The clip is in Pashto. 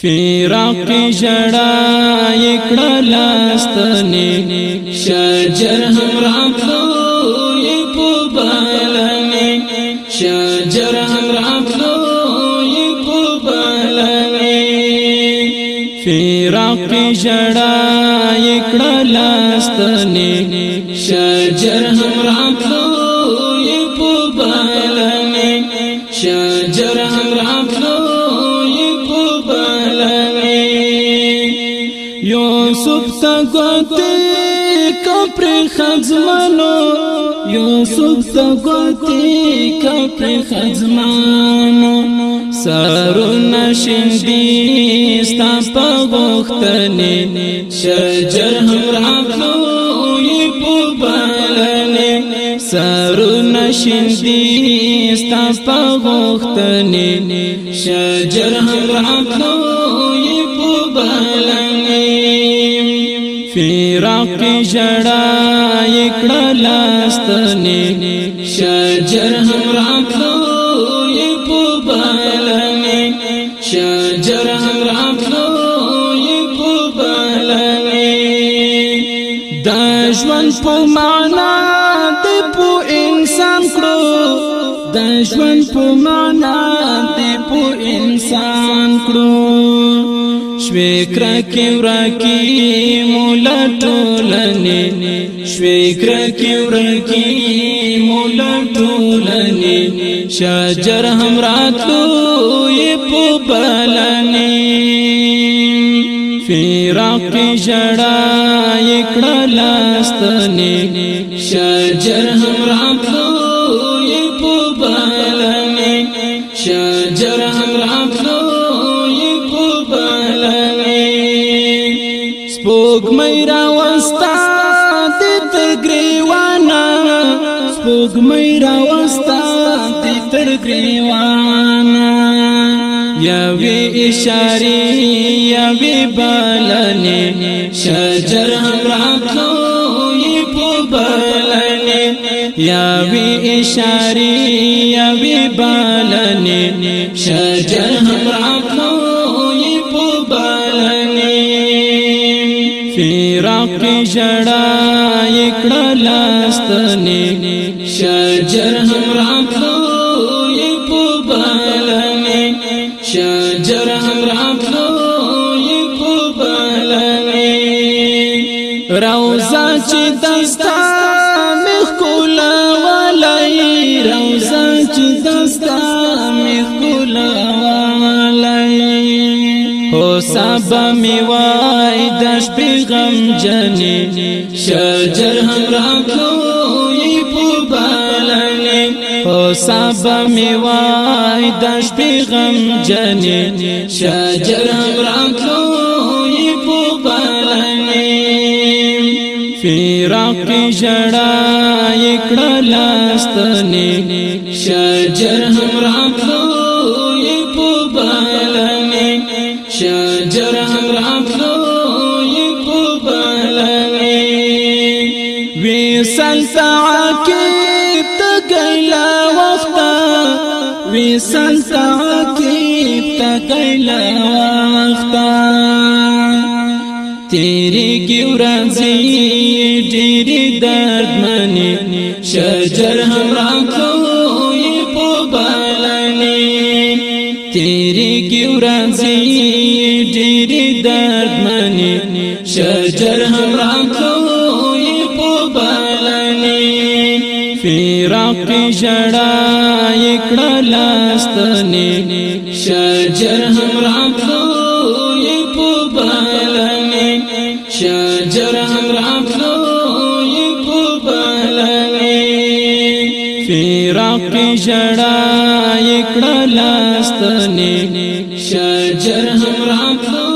فراق جڑا اکڑا لاستنی شجر هم رافلو یکو بالنی شجر هم رافلو یکو بالنی فراق جڑا اکڑا لاستنی شجر هم رافلو یکو بالنی شجر هم رافلو کپر خزمانو یوسف تا گوتی کپر خزمانو سارو نشندی ستا پا گوختنی شجر هم رافوی پو بلنی سارو نشندی ستا پا گوختنی شجر هم رافوی پو بلنی فراق کی جڑا اکڑا لاستنی شجر ہم راکھو یہ پوبالنی شجر ہم راکھو یہ پوبالنی دشمن پو معنا دی پو انسان کرو دشمن پو معنا دی پو انسان کرو شوی کرکی ورکی مولا ټولنې شوی کرکی ورکی مولا ټولنې شجر هم راتلو په بلنې فراق جړا یکړه لاستنې شجر هم راتلو په بلنې شجر سپوک مې را وستا د ترګریوانا سپوک مې را وستا د ترګریوانا یا وی اشاره یا وی بلنه شجر هم راکو یې په بلنه یا وی اشاره یا وی بلنه شجر هم راکو کې جڑا یکړه لاستنې شجر هم راخلو یې په بلنې شجر هم راخلو یې په بلنې روزا چې دستا مخ کولا ولای روزا چې دستا مخ کولا ولای هو سبا میوا داش پیغام جنې شجر هم را کوي په بلنې او سبا می وای داش پیغام جنې شجر هم را کوي په بلنې فراق جڑا یکړه لاستنې شجر هم را کوي په بلنې وصل تعقیب تکی لوختا تیری کی ورزی دیری درد منی شجر همرا کوئی پو بلنی تیری کی ورزی دیری درد منی شجر همرا کوئی فراق جڑا اکڑا لاستنی شجر هم راتلو یې په بلنی شجر هم راتلو یې په بلنی فراق جڑا اکڑا لاستنی شجر هم راتلو